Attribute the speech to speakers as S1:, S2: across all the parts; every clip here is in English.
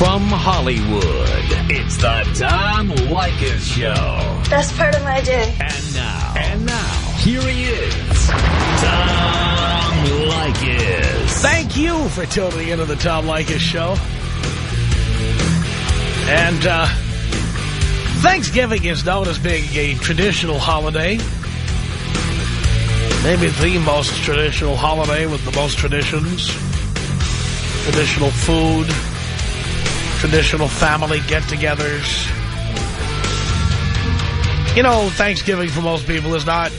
S1: From Hollywood, it's the Tom Leykis Show.
S2: Best part of my day.
S1: And now, and now, here he is, Tom Leykis.
S3: Thank you for tuning into the Tom Leykis Show. And uh, Thanksgiving is known as being a traditional holiday. Maybe the most traditional holiday with the most traditions. Traditional food. Traditional family get-togethers. You know, Thanksgiving for most people is not...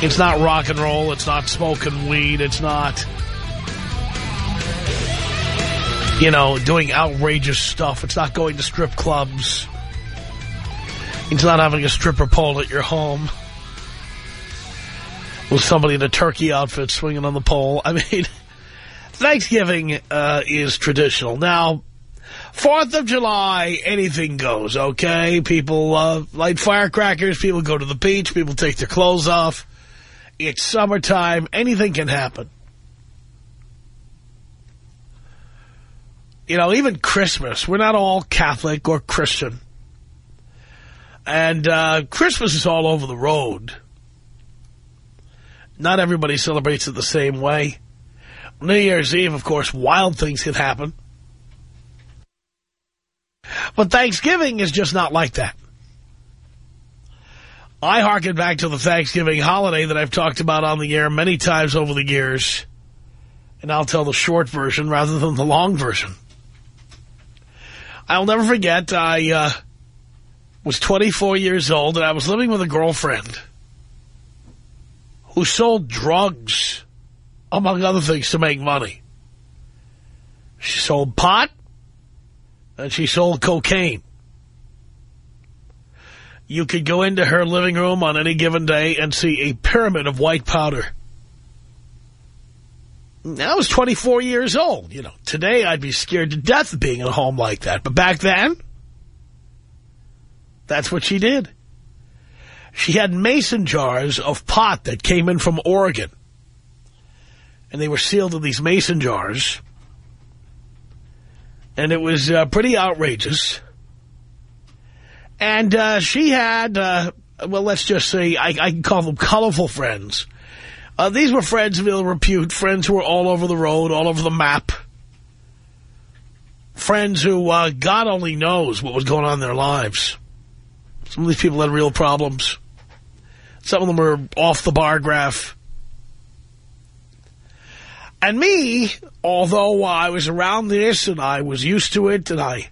S3: It's not rock and roll. It's not smoking weed. It's not... You know, doing outrageous stuff. It's not going to strip clubs. It's not having a stripper pole at your home. With somebody in a turkey outfit swinging on the pole. I mean, Thanksgiving uh, is traditional. Now, Fourth of July, anything goes, okay? People uh, light firecrackers, people go to the beach, people take their clothes off. It's summertime, anything can happen. You know, even Christmas, we're not all Catholic or Christian. And uh, Christmas is all over the road. Not everybody celebrates it the same way. New Year's Eve, of course, wild things can happen. But Thanksgiving is just not like that. I harken back to the Thanksgiving holiday that I've talked about on the air many times over the years. And I'll tell the short version rather than the long version. I'll never forget, I uh, was 24 years old and I was living with a girlfriend who sold drugs, among other things, to make money. She sold pot and she sold cocaine. You could go into her living room on any given day and see a pyramid of white powder. I was 24 years old. You know, today I'd be scared to death of being in a home like that. But back then, that's what she did. She had mason jars of pot that came in from Oregon. And they were sealed in these mason jars. And it was uh, pretty outrageous. And uh, she had, uh, well, let's just say, I, I, can call them colorful friends. Uh, these were friends of ill repute, friends who were all over the road, all over the map. Friends who uh, God only knows what was going on in their lives. Some of these people had real problems. Some of them were off the bar graph. And me, although I was around this and I was used to it and I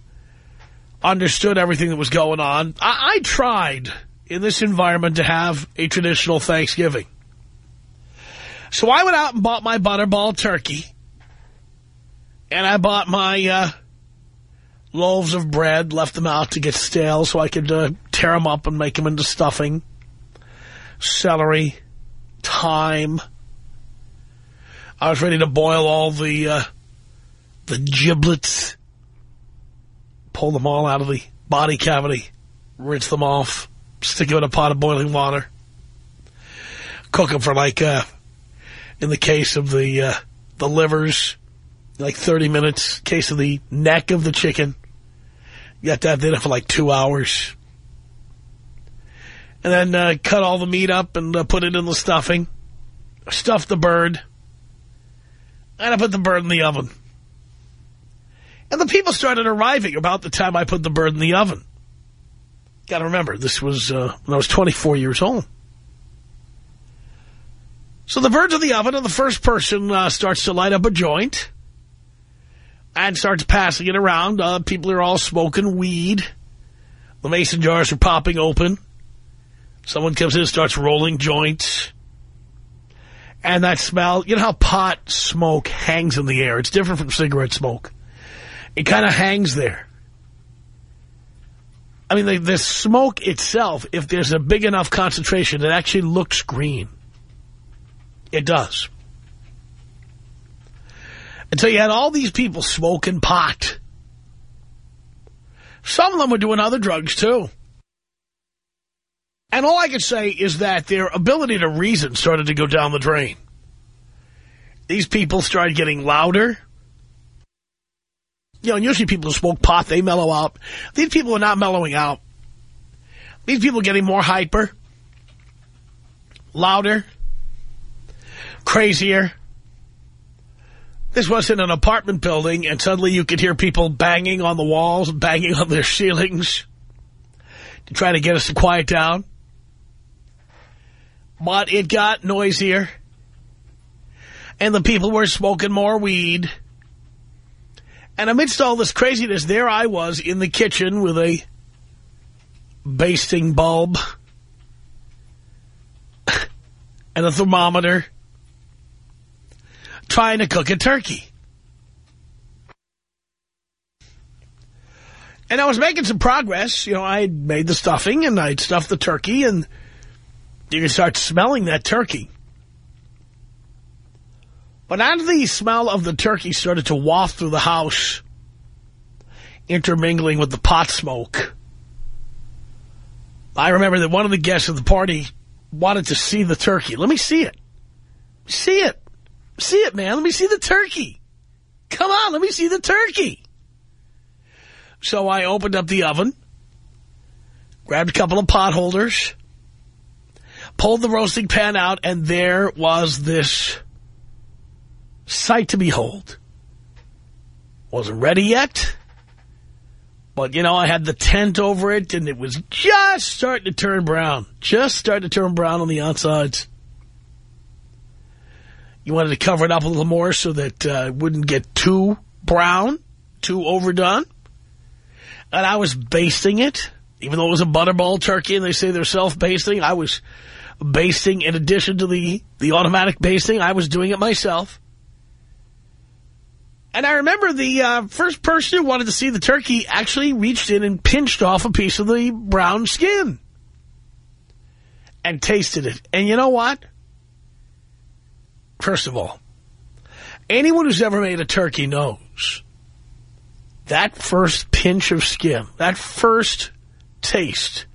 S3: understood everything that was going on, I, I tried in this environment to have a traditional Thanksgiving. So I went out and bought my butterball turkey. And I bought my uh, loaves of bread, left them out to get stale so I could uh, tear them up and make them into stuffing. Celery, thyme. I was ready to boil all the uh, the giblets, pull them all out of the body cavity, rinse them off, stick them in a pot of boiling water, cook them for like, uh, in the case of the uh, the livers, like 30 minutes. Case of the neck of the chicken, you have to have dinner for like two hours. And then uh, cut all the meat up and uh, put it in the stuffing. Stuff the bird. And I put the bird in the oven. And the people started arriving about the time I put the bird in the oven. Got to remember, this was uh, when I was 24 years old. So the bird's in the oven, and the first person uh, starts to light up a joint and starts passing it around. Uh, people are all smoking weed. The mason jars are popping open. Someone comes in and starts rolling joints. And that smell, you know how pot smoke hangs in the air? It's different from cigarette smoke. It kind of hangs there. I mean, the, the smoke itself, if there's a big enough concentration, it actually looks green. It does. And so you had all these people smoking pot. Some of them were doing other drugs, too. And all I can say is that their ability to reason started to go down the drain. These people started getting louder. You know, usually people who smoke pot, they mellow out. These people are not mellowing out. These people are getting more hyper, louder, crazier. This wasn't an apartment building, and suddenly you could hear people banging on the walls, banging on their ceilings to try to get us to quiet down. But it got noisier, and the people were smoking more weed. And amidst all this craziness, there I was in the kitchen with a basting bulb and a thermometer trying to cook a turkey. And I was making some progress. You know, I made the stuffing and I'd stuffed the turkey and you can start smelling that turkey. But as the smell of the turkey started to waft through the house, intermingling with the pot smoke, I remember that one of the guests at the party wanted to see the turkey. Let me see it. See it. See it, man. Let me see the turkey. Come on, let me see the turkey. So I opened up the oven, grabbed a couple of pot holders, pulled the roasting pan out, and there was this sight to behold. Wasn't ready yet, but, you know, I had the tent over it, and it was just starting to turn brown. Just starting to turn brown on the outsides. You wanted to cover it up a little more so that uh, it wouldn't get too brown, too overdone. And I was basting it, even though it was a butterball turkey and they say they're self-basting. I was basting in addition to the, the automatic basting. I was doing it myself. And I remember the uh, first person who wanted to see the turkey actually reached in and pinched off a piece of the brown skin. And tasted it. And you know what? First of all, anyone who's ever made a turkey knows that first pinch of skin, that first taste,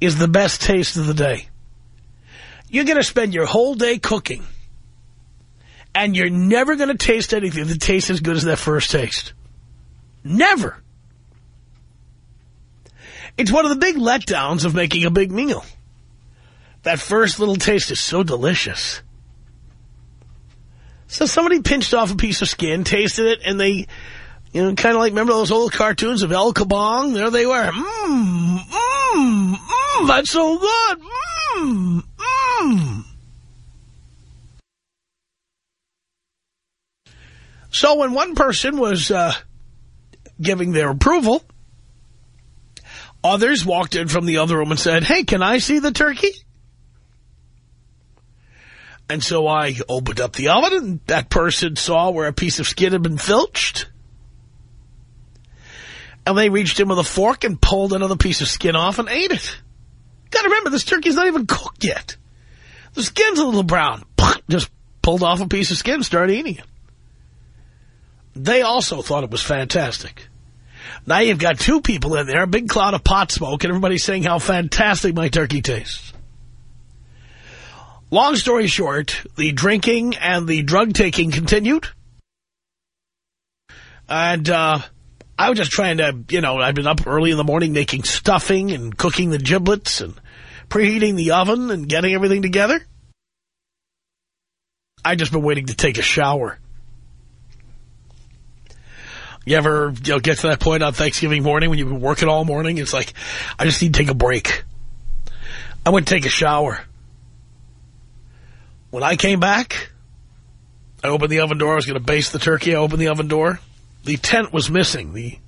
S3: is the best taste of the day. You're going to spend your whole day cooking, and you're never going to taste anything that tastes as good as that first taste. Never. It's one of the big letdowns of making a big meal. That first little taste is so delicious. So somebody pinched off a piece of skin, tasted it, and they, you know, kind of like, remember those old cartoons of El Kabong? There they were. Mmm, mmm, mmm, that's so good. Mmm, mmm. So when one person was uh, giving their approval, others walked in from the other room and said, hey, can I see the turkey? And so I opened up the oven, and that person saw where a piece of skin had been filched. And they reached in with a fork and pulled another piece of skin off and ate it. Got to remember, this turkey's not even cooked yet. The skin's a little brown. Just pulled off a piece of skin, started eating it. They also thought it was fantastic. Now you've got two people in there, a big cloud of pot smoke, and everybody's saying how fantastic my turkey tastes. Long story short, the drinking and the drug-taking continued. And uh, I was just trying to, you know, I've been up early in the morning making stuffing and cooking the giblets and preheating the oven and getting everything together. i just been waiting to take a shower. You ever you know, get to that point on Thanksgiving morning when you've been working all morning? It's like, I just need to take a break. I went to take a shower. When I came back, I opened the oven door. I was going to baste the turkey. I opened the oven door. The tent was missing, the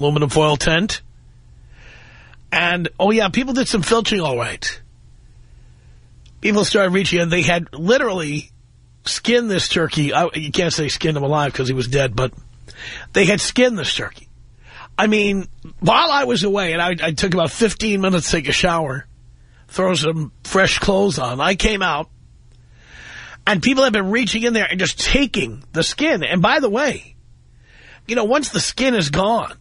S3: aluminum foil tent. And, oh yeah, people did some filching all right. People started reaching in. They had literally skinned this turkey. I, you can't say skinned him alive because he was dead, but they had skinned this turkey. I mean, while I was away, and I, I took about 15 minutes to take a shower, throw some fresh clothes on, I came out, and people have been reaching in there and just taking the skin. And by the way, you know, once the skin is gone,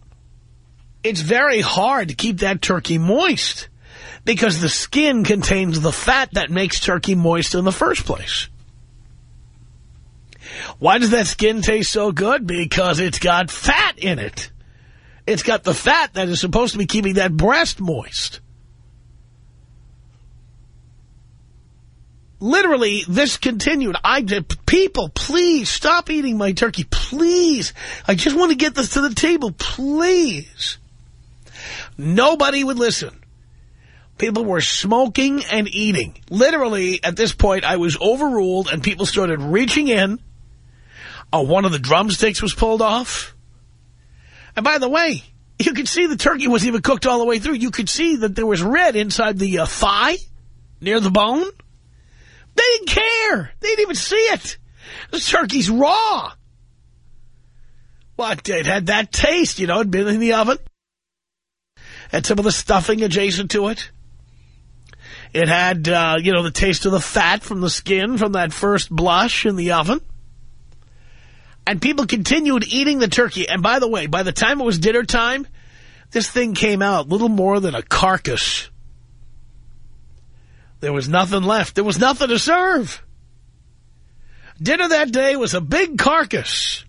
S3: it's very hard to keep that turkey moist because the skin contains the fat that makes turkey moist in the first place. Why does that skin taste so good? Because it's got fat in it. It's got the fat that is supposed to be keeping that breast moist. Literally, this continued. I did, People, please, stop eating my turkey. Please. I just want to get this to the table. Please. Nobody would listen. People were smoking and eating. Literally, at this point, I was overruled and people started reaching in. Uh, one of the drumsticks was pulled off. And by the way, you could see the turkey wasn't even cooked all the way through. You could see that there was red inside the uh, thigh, near the bone. They didn't care. They didn't even see it. The turkey's raw. What, it had that taste, you know, it'd been in the oven. Had some of the stuffing adjacent to it. It had, uh, you know, the taste of the fat from the skin from that first blush in the oven. And people continued eating the turkey. And by the way, by the time it was dinner time, this thing came out little more than a carcass. There was nothing left. There was nothing to serve. Dinner that day was a big carcass.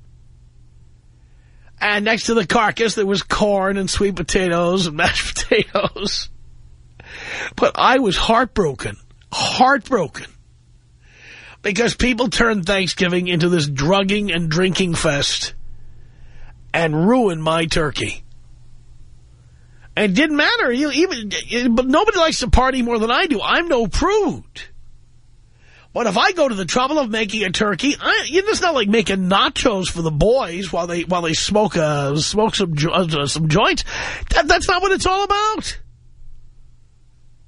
S3: And next to the carcass, there was corn and sweet potatoes and mashed potatoes. But I was heartbroken, heartbroken because people turned Thanksgiving into this drugging and drinking fest and ruined my turkey. And it didn't matter. You even, but nobody likes to party more than I do. I'm no prude. But if I go to the trouble of making a turkey, I, it's not like making nachos for the boys while they while they smoke uh, smoke some uh, some joints. That, that's not what it's all about.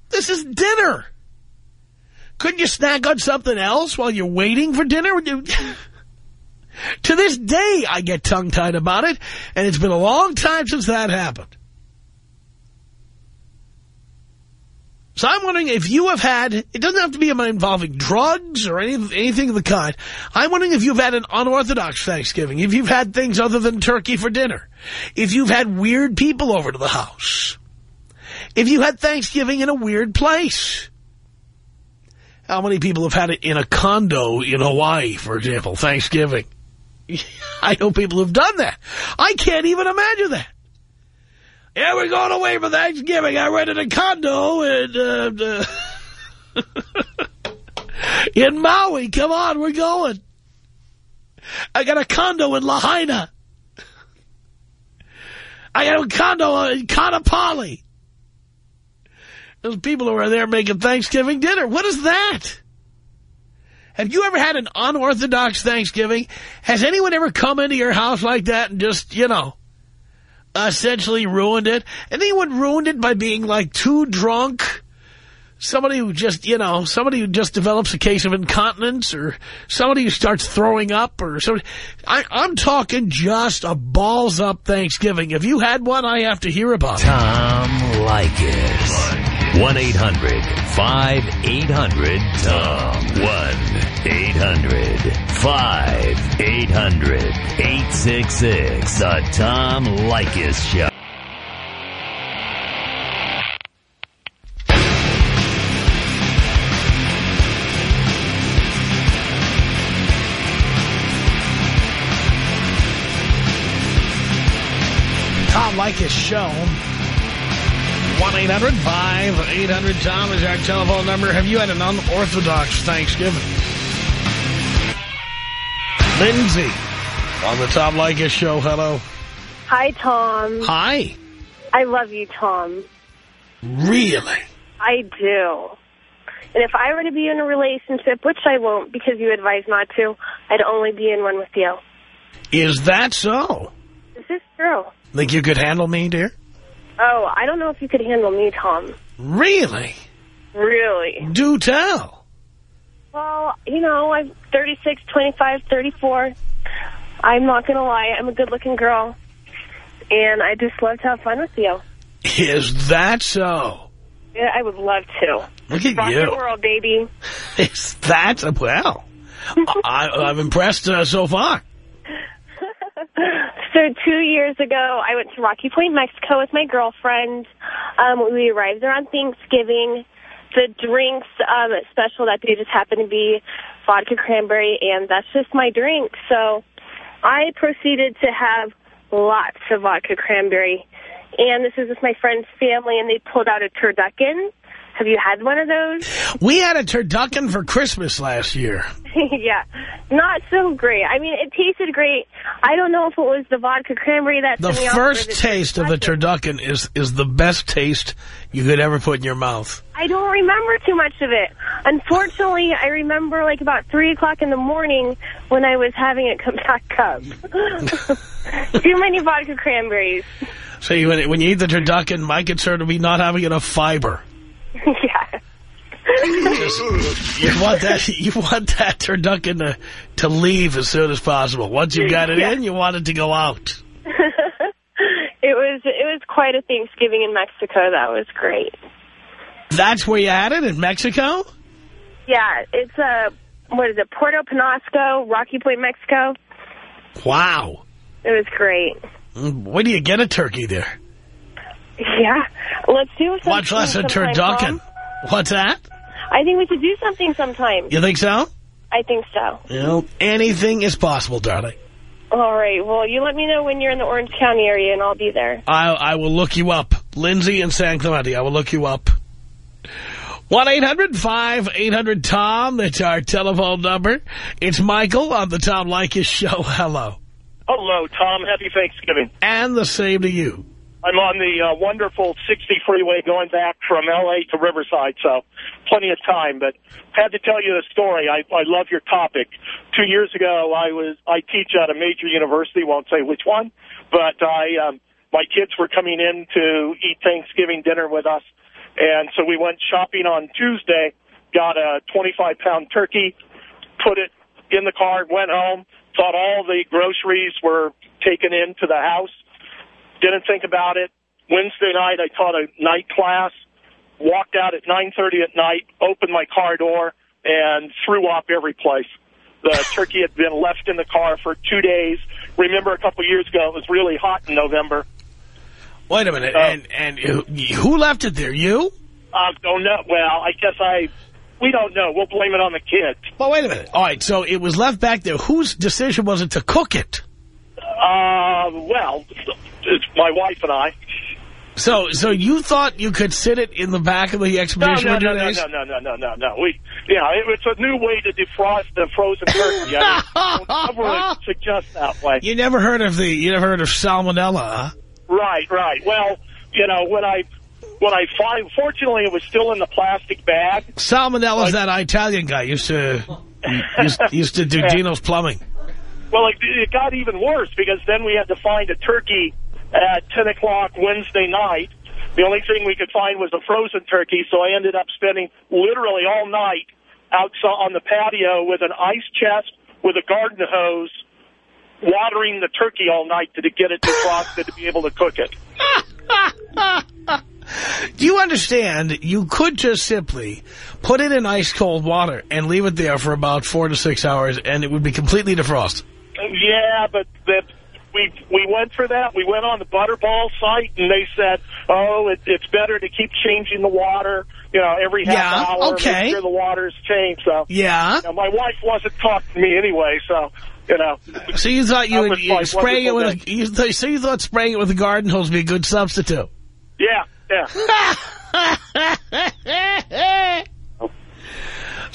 S3: This is dinner. Couldn't you snack on something else while you're waiting for dinner? to this day, I get tongue-tied about it, and it's been a long time since that happened. So I'm wondering if you have had, it doesn't have to be involving drugs or any, anything of the kind. I'm wondering if you've had an unorthodox Thanksgiving, if you've had things other than turkey for dinner, if you've had weird people over to the house, if you had Thanksgiving in a weird place. How many people have had it in a condo in Hawaii, for example, Thanksgiving? I know people have done that. I can't even imagine that. Yeah, we're going away for Thanksgiving. I rented a condo in, uh, uh, in Maui. Come on, we're going. I got a condo in Lahaina. I got a condo in Kaanapali. Those people who are there making Thanksgiving dinner. What is that? Have you ever had an unorthodox Thanksgiving? Has anyone ever come into your house like that and just, you know, essentially ruined it? And Anyone ruined it by being, like, too drunk? Somebody who just, you know, somebody who just develops a case of incontinence or somebody who starts throwing up or somebody. I, I'm talking just a balls-up Thanksgiving. If you had one, I have to hear about
S1: it. Tom Leykis. 1-800-5800-TOM. 1-800-5800-866. The Tom Leykis Show.
S3: Tom Leykis Show. 1-800-5800-TOM is our telephone number. Have you had an unorthodox Thanksgiving? Lindsay on the Tom Leykis show. Hello.
S2: Hi, Tom.
S3: Hi.
S2: I love you, Tom.
S3: Really?
S2: I do. And if I were to be in a relationship, which I won't because you advise not to, I'd only be in one with you.
S3: Is that so?
S2: Is this is true.
S3: Think you could handle me, dear?
S2: Oh, I don't know if you could handle me, Tom.
S3: Really?
S2: Really?
S3: Do tell.
S2: Well, you know, I'm 36, 25, 34. I'm not going to lie. I'm a good-looking girl. And I just love to have fun with you.
S3: Is that so?
S2: Yeah, I would love to.
S3: Look at
S2: Rock
S3: you.
S2: the world, baby.
S3: Is that, well, I, I'm impressed uh, so far.
S2: So two years ago, I went to Rocky Point, Mexico with my girlfriend. Um, we arrived there on Thanksgiving. The drinks um, special that day just happened to be vodka cranberry, and that's just my drink. So I proceeded to have lots of vodka cranberry. And this is with my friend's family, and they pulled out a turducken. Have you had one of those?
S3: We had a turducken for Christmas last year.
S2: yeah, not so great. I mean, it tasted great. I don't know if it was the vodka cranberry that
S3: The
S2: threw me off or
S3: first taste of the turducken is, is the best taste you could ever put in your mouth.
S2: I don't remember too much of it. Unfortunately, I remember like about 3 o'clock in the morning when I was having it come back up. too many vodka cranberries.
S3: So you, when, when you eat the turducken, my concern would be not having enough fiber.
S2: Yeah.
S3: You want that you want that turducken to, to leave as soon as possible. Once you've got it
S2: Yeah.
S3: in, you want it to go out.
S2: It was it was quite a Thanksgiving in Mexico. That was great.
S3: That's where you had it, in Mexico?
S2: Yeah, it's uh, what is it? Puerto Penasco, Rocky Point, Mexico.
S3: Wow.
S2: It was great.
S3: Where do you get a turkey there?
S2: Yeah, let's do something.
S3: Much less a turducken.
S2: Tom.
S3: What's that?
S2: I think we should do something sometime.
S3: You think so?
S2: I think so.
S3: You know, anything is possible, darling.
S2: All right. Well, you let me know when you're in the Orange County area, and I'll be there.
S3: I, I will look you up. Lindsay and San Clemente, I will look you up. 1-800-5800-TOM. That's our telephone number. It's Michael on the Tom Leykis show. Hello.
S4: Hello, Tom. Happy Thanksgiving.
S3: And the same to you.
S4: I'm on the uh, wonderful 60 freeway going back from L.A. to Riverside, so plenty of time. But had to tell you the story. I, I love your topic. Two years ago, I was I teach at a major university. Won't say which one, but I um, my kids were coming in to eat Thanksgiving dinner with us, and so we went shopping on Tuesday. Got a 25 pound turkey, put it in the car, went home. Thought all the groceries were taken into the house didn't think about it. Wednesday night, I taught a night class, walked out at 9.30 at night, opened my car door, and threw up every place. The turkey had been left in the car for two days. Remember a couple years ago, it was really hot in November.
S3: Wait a minute.
S4: Uh,
S3: and and who- left it there? You?
S4: I don't know. Well, I guess I, we don't know. We'll blame it on the kids.
S3: Well, wait a minute. All right, so it was left back there. Whose decision was it to cook it?
S4: Uh, well, my wife and I.
S3: So so you thought you could sit it in the back of the expedition
S4: no, no, no, no, no, no, no, no, no. We, yeah, it, it's a new way to defrost the frozen turkey. I mean, don't ever suggest that way.
S3: You never heard of the you never heard of salmonella, huh?
S4: Right, right. Well, you know, when I, when I find, fortunately, it was still in the plastic bag.
S3: Salmonella Salmonella's that Italian guy used to used, used to do
S4: Yeah.
S3: Dino's plumbing.
S4: Well, it, it got even worse because then we had to find a turkey at 10 o'clock Wednesday night. The only thing we could find was a frozen turkey, so I ended up spending literally all night outside on the patio with an ice chest with a garden hose, watering the turkey all night to, to get it defrosted to be able to cook it.
S3: Do you understand? You could just simply put it in ice cold water and leave it there for about four to six hours, and it would be completely defrosted.
S4: Yeah, but that we we went for that. We went on the Butterball site, and they said, "Oh, it, it's better to keep changing the water, you know, every half
S3: Yeah,
S4: hour,
S3: okay.
S4: make sure the water's changed." So,
S3: Yeah.
S4: you know, my wife wasn't talking to me anyway, so you know.
S3: So you thought you would you
S4: my
S3: spraying it with a, you th so you thought spraying it with a garden hose would be a good substitute.
S4: Yeah, yeah.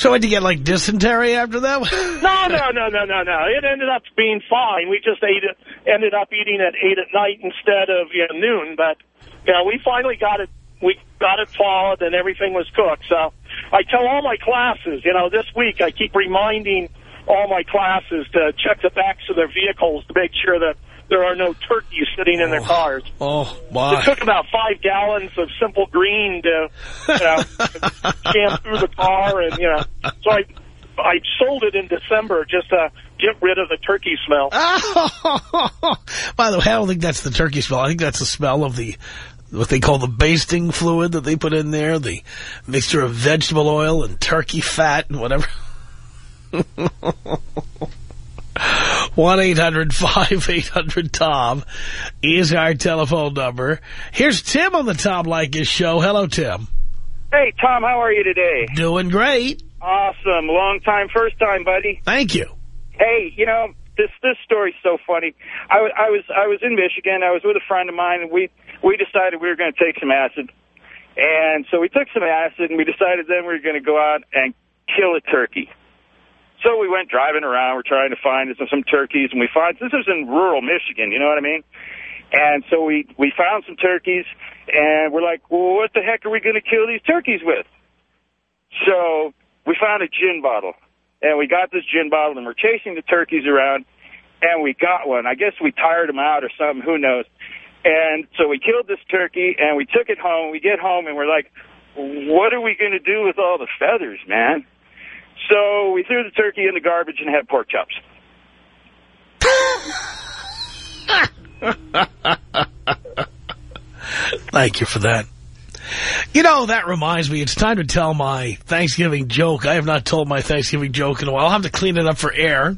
S3: So had you get like dysentery after that?
S4: No, no, no, no, no, no. It ended up being fine. We just ate it, ended up eating at 8 at night instead of you know, noon. But, you know, we finally got it, we got it thawed and everything was cooked. So I tell all my classes, you know, this week I keep reminding all my classes to check the backs of their vehicles to make sure that there are no turkeys sitting in their oh. cars.
S3: Oh,
S4: It took about five gallons of simple green to, you know, through the car, and you know, so I, I sold it in December just to get rid of the turkey smell.
S3: By the way, I don't think that's the turkey smell. I think that's the smell of the what they call the basting fluid that they put in there, the mixture of vegetable oil and turkey fat and whatever. 1-800-5800-TOM is our telephone number. Here's Tim on the Tom Leykis show. Hello, Tim.
S5: Hey, Tom, how are you today?
S3: Doing great.
S5: Awesome. Long time, first time, buddy.
S3: Thank you.
S5: Hey, you know, this this story's so funny. I, I was I was in Michigan. I was with a friend of mine, and we we decided we were going to take some acid. And so we took some acid, and we decided then we were going to go out and kill a turkey. So we went driving around. We're trying to find some, some turkeys, and we find this is in rural Michigan. You know what I mean? And so we we found some turkeys, and we're like, well, what the heck are we going to kill these turkeys with? So we found a gin bottle, and we got this gin bottle, and we're chasing the turkeys around, and we got one. I guess we tired them out or something. Who knows? And so we killed this turkey, and we took it home. We get home, and we're like, what are we going to do with all the feathers, man? So we threw the turkey in the garbage and had pork chops.
S3: Thank you for that. You know, that reminds me, it's time to tell my Thanksgiving joke. I have not told my Thanksgiving joke in a while. I'll have to clean it up for air.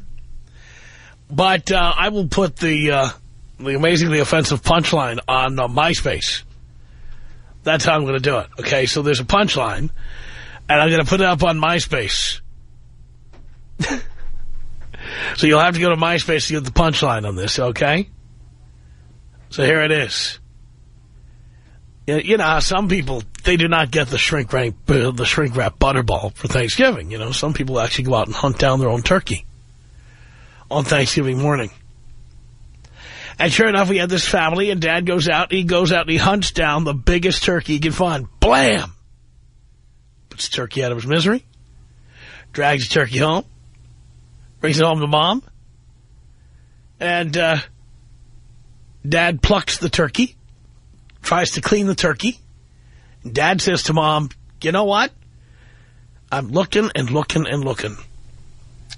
S3: But uh, I will put the, uh, the amazingly offensive punchline on uh, MySpace. That's how I'm going to do it. Okay, so there's a punchline, and I'm going to put it up on MySpace. So you'll have to go to MySpace to get the punchline on this, okay? So here it is. You know, some people, they do not get the shrink wrap, uh, the shrink wrap butterball for Thanksgiving. You know, some people actually go out and hunt down their own turkey on Thanksgiving morning. And sure enough, we had this family, and Dad goes out, he goes out and he hunts down the biggest turkey he can find. Blam! Puts the turkey out of his misery, drags the turkey home, brings it home to Mom, and uh, Dad plucks the turkey, tries to clean the turkey. Dad says to Mom, you know what? I'm looking and looking and looking.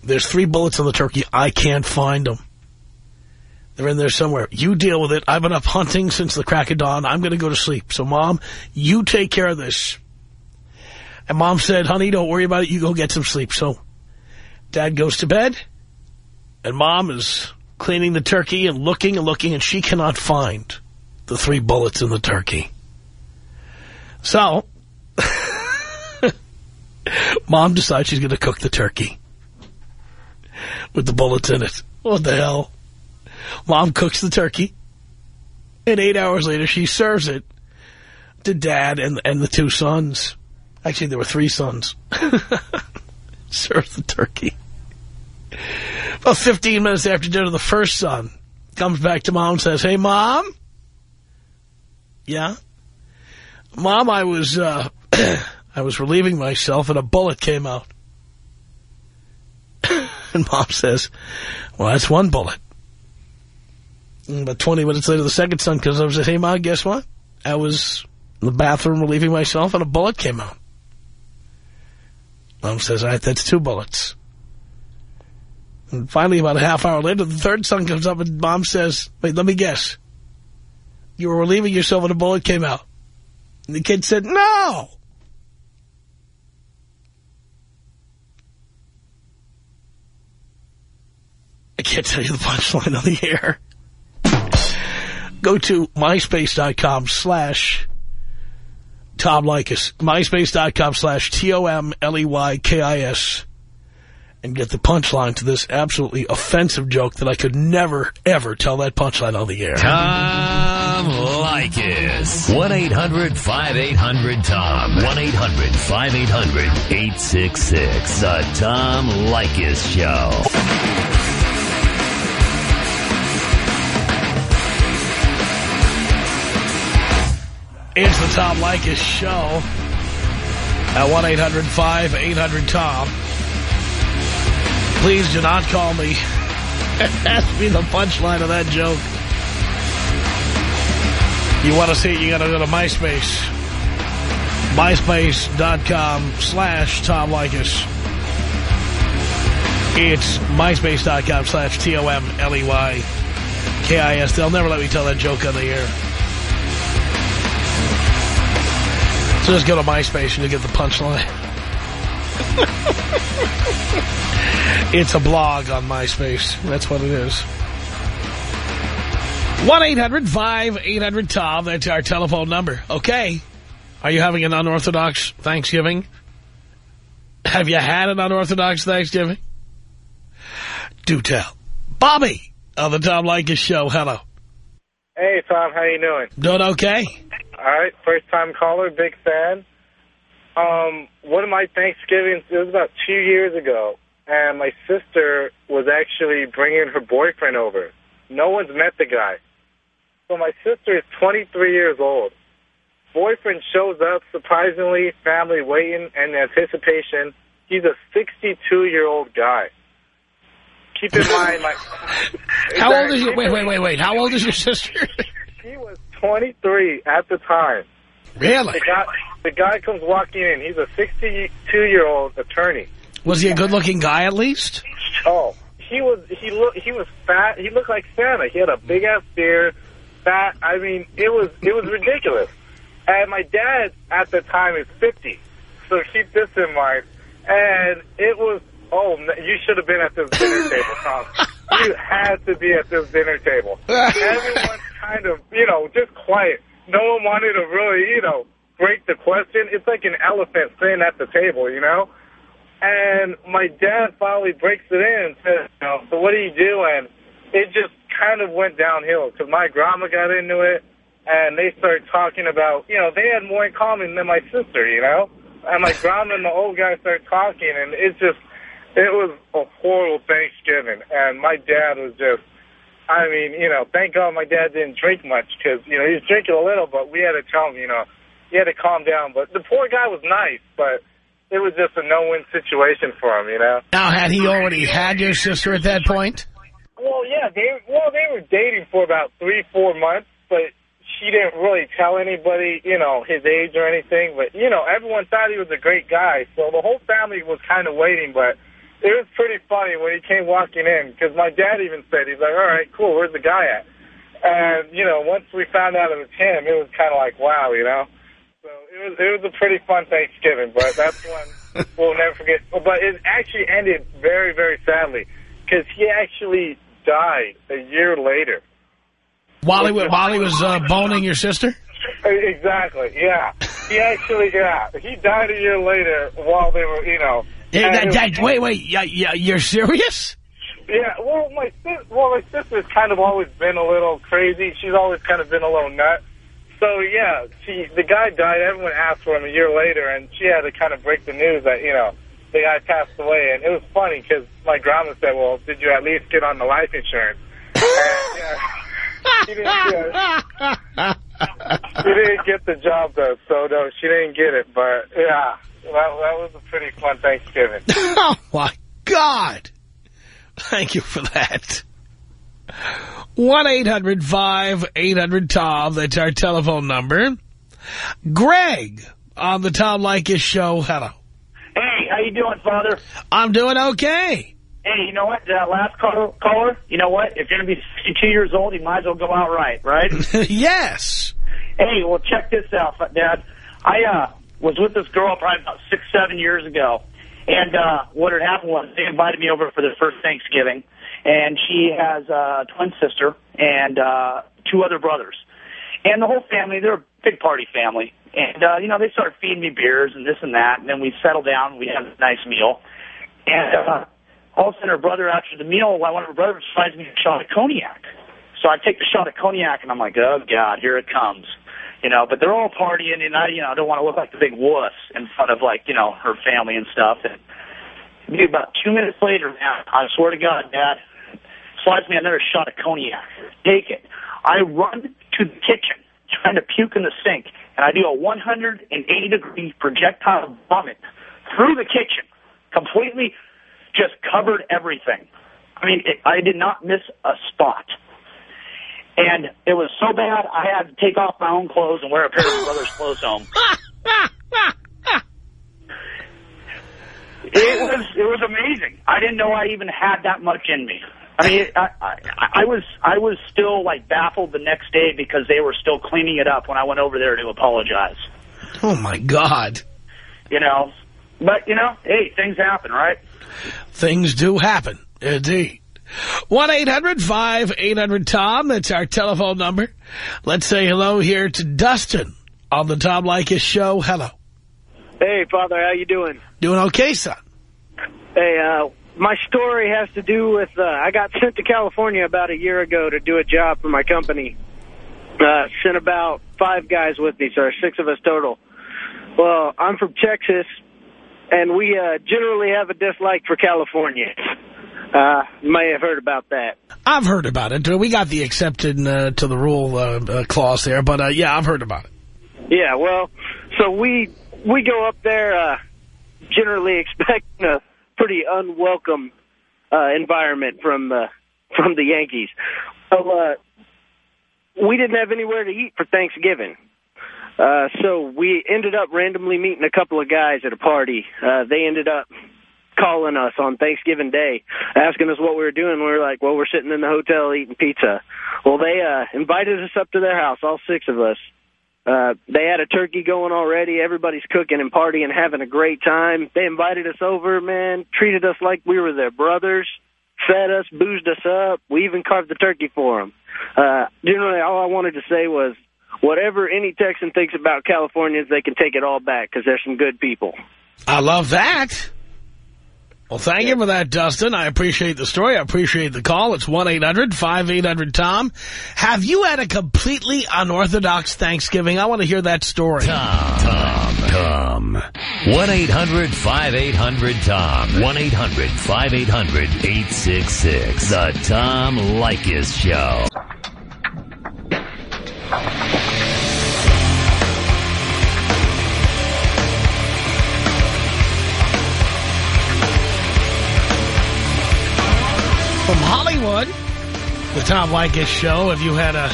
S3: There's three bullets on the turkey. I can't find them. They're in there somewhere. You deal with it. I've been up hunting since the crack of dawn. I'm going to go to sleep. So, Mom, you take care of this. And Mom said, honey, don't worry about it. You go get some sleep. So, Dad goes to bed. And Mom is cleaning the turkey and looking and looking, and she cannot find the three bullets in the turkey. So, Mom decides she's going to cook the turkey with the bullets in it. What the hell? Mom cooks the turkey, and eight hours later she serves it to Dad and, and the two sons. Actually, there were three sons. Serves the turkey. About 15 minutes after dinner, the first son comes back to Mom and says, Hey, Mom? Yeah? Mom, I was, uh, I was relieving myself and a bullet came out. and Mom says, well, that's one bullet. About 20 minutes later, the second son comes up and says, hey, Mom, guess what? I was in the bathroom relieving myself and a bullet came out. Mom says, all right, that's two bullets. And finally, about a half hour later, the third son comes up and Mom says, wait, let me guess. You were relieving yourself and a bullet came out. And the kid said, no. I can't tell you the punchline on the air. Go to myspace.com slash Tom Leykis. MySpace.com slash T-O-M-L-E-Y-K-I-S. And get the punchline to this absolutely offensive joke that I could never, ever tell that punchline on the air.
S1: Tom Leykis. 1-800-5800-TOM. 1-800-5800-866. The Tom Leykis Show.
S3: It's the Tom Leykis Show at 1-800-5800-TOM. Please do not call me ask me the punchline of that joke. You want to see it, you got to go to MySpace. MySpace.com slash Tom Leykis. It's MySpace.com slash T-O-M-L-E-Y-K-I-S. They'll never let me tell that joke on the air. So just go to MySpace and you get the punchline. it's a blog on MySpace. That's what it is. 1-800-5800-TOM. That's our telephone number. Okay. Are you having an unorthodox Thanksgiving? Have you had an unorthodox Thanksgiving? Do tell. Bobby on the Tom Leykis show. Hello.
S6: Hey, Tom. How you doing?
S3: Doing okay?
S6: All right. First time caller. Big fan. Um, one of my Thanksgivings, it was about two years ago, and my sister was actually bringing her boyfriend over. No one's met the guy. So my sister is 23 years old. Boyfriend shows up, surprisingly, family waiting and anticipation. He's a 62-year-old guy. Keep in mind, my...
S3: How old is your... Wait, wait, wait, wait. How old is your sister?
S6: She was 23 at the time.
S3: really?
S6: The guy, the guy comes walking in. He's a 62-year-old attorney.
S3: Was he a good-looking guy at least?
S6: Oh, he was he look he was fat. He looked like Santa. He had a big ass beard, fat. I mean, it was it was ridiculous. And my dad at the time is 50, so keep this in mind. And it was oh, you should have been at this dinner table, Tom. You had to be at this dinner table. Everyone kind of you know just quiet. No one wanted to really you know break the question. It's like an elephant sitting at the table, you know. And my dad finally breaks it in and says, you know, so what do you do? And it just kind of went downhill because my grandma got into it and they started talking about, you know, they had more in common than my sister, you know? And my grandma and the old guy started talking and it just, it was a horrible Thanksgiving. And my dad was just, I mean, you know, thank God my dad didn't drink much because, you know, he was drinking a little, but we had to tell him, you know, he had to calm down. But the poor guy was nice, but it was just a no-win situation for him, you know?
S3: Now, had he already had your sister at that point?
S6: Well, yeah, they well they were dating for about three, four months, but she didn't really tell anybody, you know, his age or anything. But you know, everyone thought he was a great guy, so the whole family was kind of waiting. But it was pretty funny when he came walking in because my dad even said he's like, "All right, cool, where's the guy at?" And you know, once we found out it was him, it was kind of like, wow, you know. So it was it was a pretty fun Thanksgiving, but that's one we'll never forget. But it actually ended very, very sadly because he actually died a year later.
S3: While he, wa- while he was uh, boning your sister?
S6: Exactly, yeah. He actually, yeah, he died a year later while they were, you know. And
S3: that, that,
S6: was-
S3: wait, wait, yeah, yeah, you're serious?
S6: Yeah, well, my sis, well, my sister's kind of always been a little crazy. She's always kind of been a little nut. So yeah, she the guy died. Everyone asked for him a year later, and she had to kind of break the news that you know the guy passed away. And it was funny because my grandma said, "Well, did you at least get on the life insurance?" And, yeah, she didn't get she didn't get the job though, so no, she didn't get it. But yeah, that, that was a pretty fun Thanksgiving.
S3: oh, my God. Thank you for that. 1-800-5800-TOM. That's our telephone number. Greg on the Tom Leykis show. Hello.
S7: Hey, how you doing, Father?
S3: I'm doing okay.
S7: Hey, you know what? That last call, caller, you know what? If you're going to be 62 years old, you might as well go out right, right?
S3: yes.
S7: hey, well, check this out, Dad. I uh, was with this girl probably about six, seven years ago. And uh, what had happened was they invited me over for their first Thanksgiving. And she has a twin sister and uh, two other brothers. And the whole family, they're a big party family. And, uh, you know, they start feeding me beers and this and that. And then we settle down. We have a nice meal. And uh, all of a sudden, her brother, after the meal, one of her brothers finds me a shot of cognac. So I take the shot of cognac, and I'm like, oh, God, here it comes. You know, but they're all partying, and I, you know, I don't want to look like the big wuss in front of, like, you know, her family and stuff. And maybe about two minutes later, man, I swear to God, Dad, slides me another shot of cognac. Take it. I run to the kitchen, trying to puke in the sink, and I do a 180 degree projectile vomit through the kitchen, completely just covered everything. I mean, it, I did not miss a spot. And it was so bad, I had to take off my own clothes and wear a pair of my brother's clothes home. It was it was amazing. I didn't know I even had that much in me. I mean, I, I, I was I was still like baffled the next day because they were still cleaning it up when I went over there to apologize.
S3: Oh, my God.
S7: You know, but you know, hey, things happen, right?
S3: Things do happen, indeed. 1-800-5800-TOM. That's our telephone number. Let's say hello here to Dustin on the Tom Leykis show. Hello.
S8: Hey, Father, how you doing?
S3: Doing okay, son.
S8: Hey, uh, my story has to do with, uh, I got sent to California about a year ago to do a job for my company. Uh, sent about five guys with me, so there's six of us total. Well, I'm from Texas, and we uh, generally have a dislike for California. Uh, you may have heard about that.
S3: I've heard about it. We got the accepted uh, to the rule uh, uh, clause there, but uh, yeah, I've heard about it.
S8: Yeah, well, so we we go up there uh, generally expecting a pretty unwelcome uh, environment from uh, from the Yankees. So uh, we didn't have anywhere to eat for Thanksgiving. Uh, so we ended up randomly meeting a couple of guys at a party. Uh, they ended up calling us on Thanksgiving Day, asking us what we were doing. We were like, well, we're sitting in the hotel eating pizza. Well, they uh, invited us up to their house, all six of us. Uh, they had a turkey going already. Everybody's cooking and partying, having a great time. They invited us over, man, treated us like we were their brothers, fed us, boozed us up. We even carved the turkey for them. Uh, generally, all I wanted to say was, whatever any Texan thinks about Californians, they can take it all back because there's some good people.
S3: I love that. Well, thank you for that, Dustin. I appreciate the story. I appreciate the call. It's 1-800-5800-TOM. Have you had a completely unorthodox Thanksgiving? I want to hear that story.
S1: Tom. Tom. Tom. 1-800-5800-TOM. 1-800-5800-866. The Tom Leykis Show.
S3: From Hollywood, the Tom Leykis Show. If you had a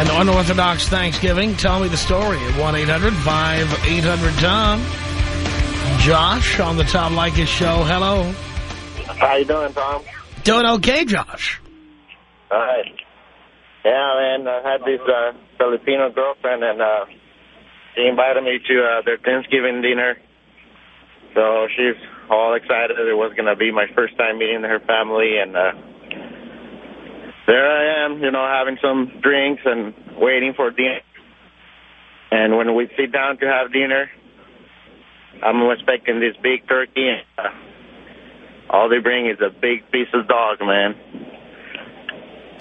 S3: an unorthodox Thanksgiving, tell me the story at 1-800-5800-TOM. Josh on the Tom Leykis Show. Hello.
S9: How you doing, Tom?
S3: Doing okay, Josh.
S9: All right. Yeah, man, I had this uh, Filipino girlfriend, and uh, she invited me to uh, their Thanksgiving dinner. So she's all excited. It was going to be my first time meeting her family, and uh, there I am, you know, having some drinks and waiting for dinner. And when we sit down to have dinner, I'm expecting this big turkey, and uh, all they bring is a big piece of dog, man.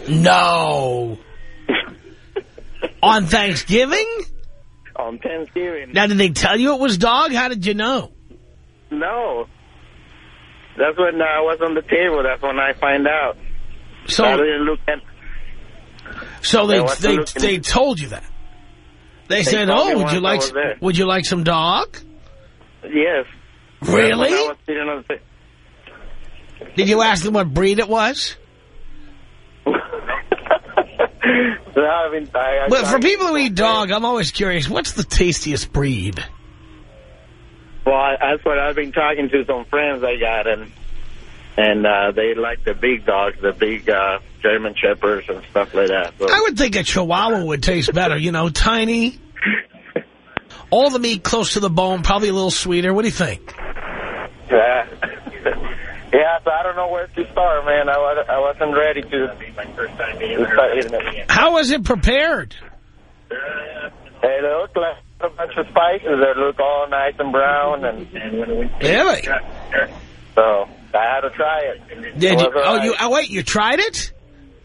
S3: No. on Thanksgiving?
S9: On Thanksgiving.
S3: Now, did they tell you it was dog? How did you know?
S9: No. That's when I was on the table. That's when I find out.
S3: So
S9: I didn't look at.
S3: So they they they told you that. They, said, "Oh, would you like would you like some dog?"
S9: Yes.
S3: Really?
S9: When I was sitting on the
S3: Did you ask them what breed it was?
S9: No, I mean, I, I,
S3: But for people who eat dog, I'm always curious. What's the tastiest breed?
S9: Well, I, that's what I've been talking to some friends I got, and and uh, they like the big dogs, the big uh, German Shepherds and stuff like that. So,
S3: I would think a Chihuahua would taste better. You know, tiny, all the meat close to the bone, probably a little sweeter. What do you think?
S9: yeah. yeah, so I don't know where to start, man. I, wa- I wasn't ready to, my first time eating it.
S3: How was it prepared?
S9: Hey, they look like a bunch of spices. that look all nice and brown, and, and
S3: Really?
S9: so I had to try it.
S3: Did
S9: It
S3: you? Oh,
S9: right.
S3: you. Oh, wait, you tried it?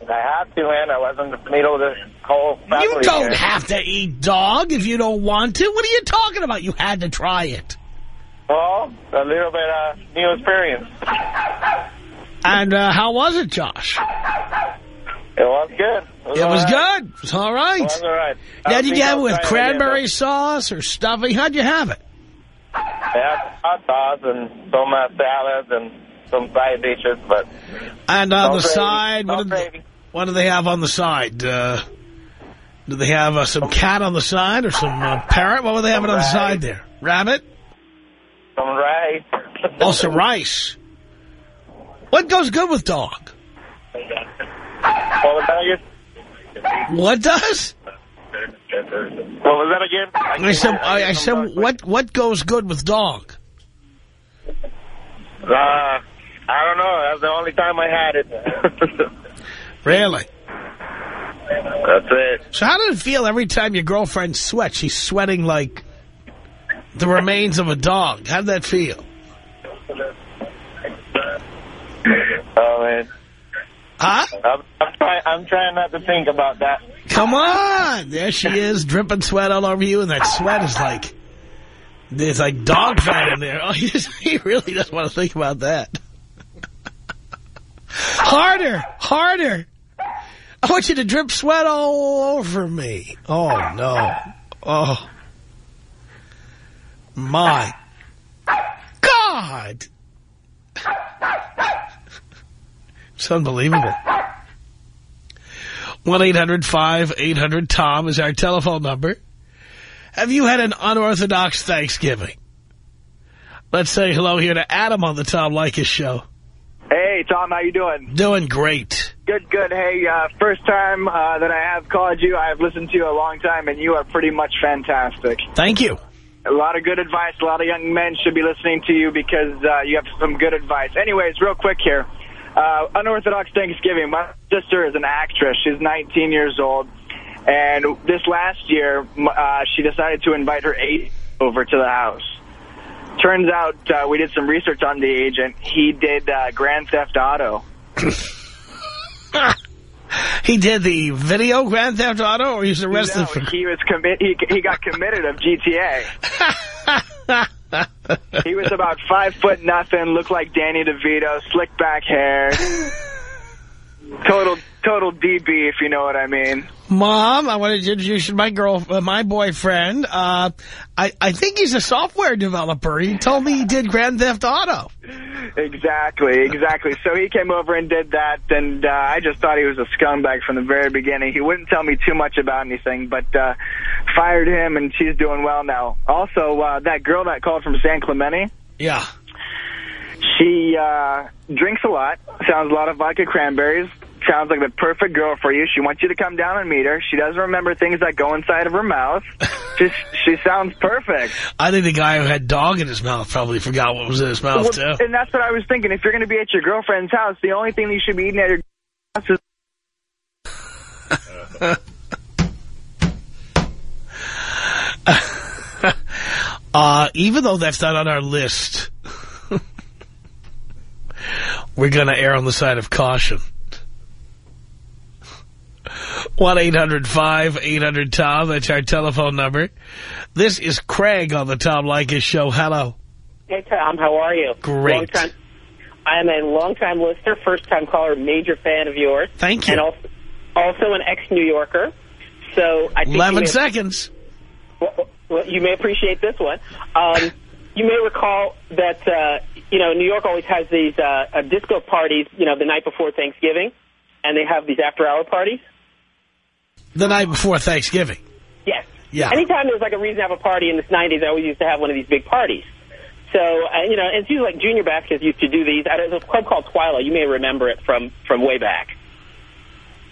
S9: I have to, man. I was in the of the whole family.
S3: You don't
S9: here.
S3: have to eat dog if you don't want to. What are you talking about? You had to try it.
S9: Well, a little bit uh, new experience.
S3: And uh, how was it, Josh?
S9: It was good.
S3: It
S9: all
S3: was
S9: right.
S3: good. It was all right.
S9: It was all right.
S3: Now, did you have it with cranberry sauce or stuffing? How'd you have it?
S9: Yeah, hot sauce and some uh, salads and some side dishes, but
S3: And on
S9: No
S3: the
S9: gravy.
S3: side,
S9: No
S3: what did, what do they have on the side? Uh, do they have uh, some cat on the side or some uh, parrot? What were they having on the side there? Rabbit?
S9: some rice.
S3: Also rice. What goes good with dog?
S9: What was that again?
S3: What does?
S9: What was that again?
S3: I said, I, I said, what what goes good with dog?
S9: Uh, I don't know. That's the only time I had it.
S3: Really?
S9: That's it.
S3: So how did it feel every time your girlfriend sweats? She's sweating like the remains of a dog. How'd that feel?
S9: Oh man,
S3: Huh?
S9: I'm, I'm trying. I'm trying not to think about that.
S3: Come on. There she is, dripping sweat all over you, and that sweat is like, there's like dog fat in there. Oh, he, just, he really doesn't want to think about that. harder, harder. I want you to drip sweat all over me. Oh, no. Oh. My God. It's unbelievable. 1-800-5800-TOM is our telephone number. Have you had an unorthodox Thanksgiving? Let's say hello here to Adam on the Tom Leykis show.
S10: Hey, Tom, how you doing?
S3: Doing great.
S10: Good, good. Hey, uh, first time uh, that I have called you. I've listened to you a long time, and you are pretty much fantastic.
S3: Thank you.
S10: A lot of good advice. A lot of young men should be listening to you because uh, you have some good advice. Anyways, real quick here. Uh, unorthodox Thanksgiving. My sister is an actress. She's 19 years old. And this last year, uh, she decided to invite her eight over to the house. Turns out uh, we did some research on the agent. He did uh, Grand Theft Auto.
S3: He did the video Grand Theft Auto, or he was arrested
S10: No,
S3: for...
S10: he was commit. He, he got committed of GTA. he was about five foot nothing, looked like Danny DeVito, slick back hair, total total DB, if you know what I mean.
S3: Mom, I wanted to introduce you to my girl, uh, my boyfriend. Uh, I, I think he's a software developer. He told me he did Grand Theft Auto.
S10: Exactly, exactly. So he came over and did that, and uh, I just thought he was a scumbag from the very beginning. He wouldn't tell me too much about anything, but uh, fired him, and she's doing well now. Also, uh, that girl that called from San Clemente,
S3: Yeah.
S10: She uh, drinks a lot, sounds a lot of vodka cranberries, sounds like the perfect girl for you. She wants you to come down and meet her. She doesn't remember things that go inside of her mouth. Just, she sounds perfect.
S3: I think the guy who had dog in his mouth probably forgot what was in his mouth,
S10: Well,
S3: too.
S10: and that's what I was thinking. If you're going to be at your girlfriend's house, the only thing you should be eating at your house is
S3: Uh, even though that's not on our list, we're going to err on the side of caution. 1-800-5800-TOM. That's our telephone number. This is Craig on the Tom Leykis show. Hello.
S11: Hey, Tom. How are you?
S3: Great.
S11: Long time, I am a long-time listener, first-time caller, major fan of yours.
S3: Thank you.
S11: And also, also an ex-New Yorker. So I think
S3: 11
S11: may-
S3: seconds.
S11: Well, well, you may appreciate this one. Um, you may recall that, uh, you know, New York always has these uh, uh, disco parties, you know, the night before Thanksgiving, and they have these after-hour parties.
S3: The night before Thanksgiving.
S11: Yes.
S3: Yeah.
S11: Anytime there was like a reason to have a party in the 90s, I always used to have one of these big parties. So, uh, you know, and it's usually like Junior Vasquez used to do these. There's a club called Twilo. You may remember it from, from way back.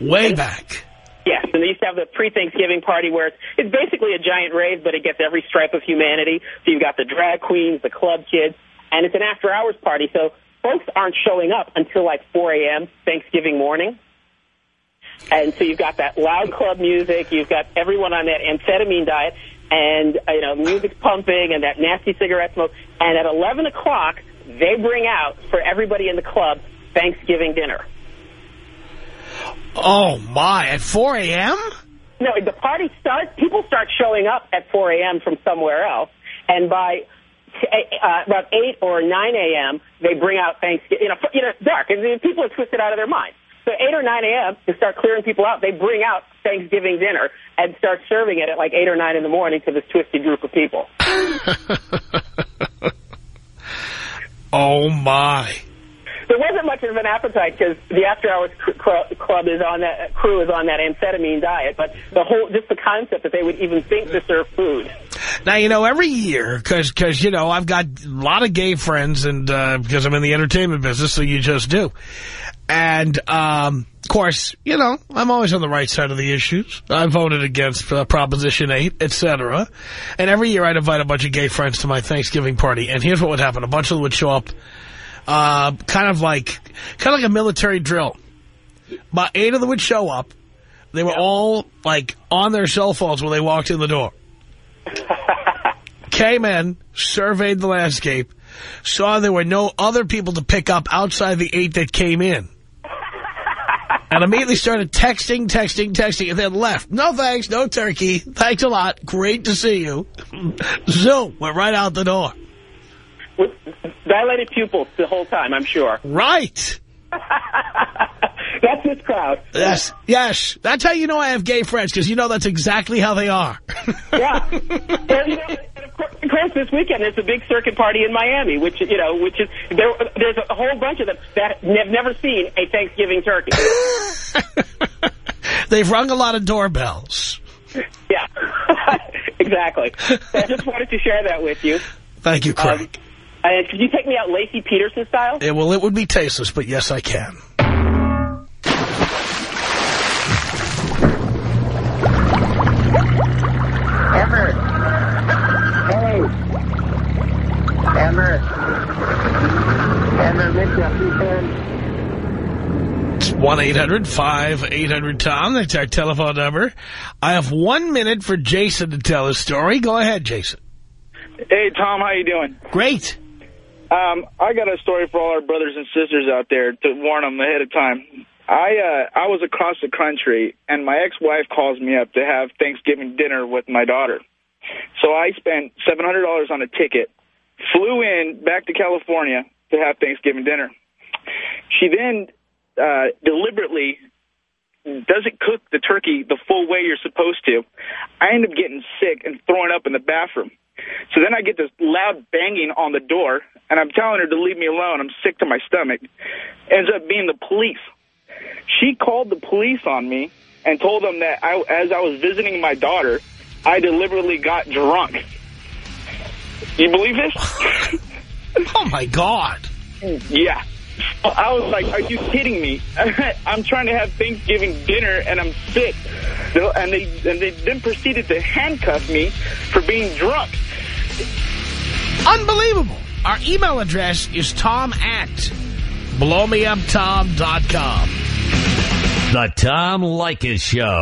S3: Way back.
S11: Yes, and they used to have the pre-Thanksgiving party where it's, it's basically a giant rave, but it gets every stripe of humanity. So you've got the drag queens, the club kids, and it's an after-hours party. So folks aren't showing up until like 4 a.m. Thanksgiving morning. And so you've got that loud club music, you've got everyone on that amphetamine diet, and, you know, music's pumping and that nasty cigarette smoke. And at 11 o'clock, they bring out, for everybody in the club, Thanksgiving dinner.
S3: Oh, my. At 4 a.m.?
S11: No, the party starts, people start showing up at 4 a.m. from somewhere else, and by uh, about 8 or 9 a.m., they bring out Thanksgiving, you know, you know, it's dark, and people are twisted out of their minds. So 8 or 9 a.m., to start clearing people out, they bring out Thanksgiving dinner and start serving it at like 8 or 9 in the morning to this twisted group of people.
S3: Oh, my.
S11: There wasn't much of an appetite because the after hours club is on that crew is on that amphetamine diet, but the whole just the concept that they would even think to serve food.
S3: Now, you know, every year, because, cause, you know, I've got a lot of gay friends, and uh, because I'm in the entertainment business, so you just do. And, um, of course, you know, I'm always on the right side of the issues. I voted against uh, Proposition 8, et cetera. And every year I'd invite a bunch of gay friends to my Thanksgiving party. And here's what would happen. A bunch of them would show up uh, kind of like kind of like a military drill. About eight of them would show up. They were all, like, on their cell phones when they walked in the door. came in, surveyed the landscape, saw there were no other people to pick up outside the eight that came in. And immediately started texting, texting, texting, and then left. No thanks, no turkey. Thanks a lot. Great to see you. Zoom, went right out the door.
S11: With dilated pupils the whole time, I'm sure.
S3: Right.
S11: That's this crowd.
S3: Yes, yes. That's how you know I have gay friends, because you know that's exactly how they are.
S11: Yeah. and, you know, and of course, of course, this weekend there's a big circuit party in Miami, which you know, which is there. There's a whole bunch of them that have never seen a Thanksgiving turkey.
S3: They've rung a lot of doorbells.
S11: yeah, exactly. I just wanted to share that with you.
S3: Thank you, Craig.
S11: Um, and could you take me out Laci Peterson style?
S3: Yeah, well, it would be tasteless, but yes, I can.
S12: Emmer. Hey. Emmer. Emmer, Mitchell,
S3: It's 1-800-5800-TOM. That's our telephone number. I have one minute for Jason to tell his story. Go ahead, Jason.
S5: Hey, Tom, how you doing?
S3: Great.
S5: Um, I got a story for all our brothers and sisters out there to warn them ahead of time. I uh, I was across the country, and my ex-wife calls me up to have Thanksgiving dinner with my daughter. So I spent $700 on a ticket, flew in back to California to have Thanksgiving dinner. She then uh, deliberately doesn't cook the turkey the full way you're supposed to. I end up getting sick and throwing up in the bathroom. So then I get this loud banging on the door, and I'm telling her to leave me alone. I'm sick to my stomach. Ends up being the police. She called the police on me and told them that I, as I was visiting my daughter, I deliberately got drunk. You believe this?
S3: oh, my God.
S5: Yeah. I was like, are you kidding me? I'm trying to have Thanksgiving dinner and I'm sick. And they, and they then proceeded to handcuff me for being drunk.
S3: Unbelievable. Our email address is tom at blowmeuptom.com.
S1: The Tom Leykis Show.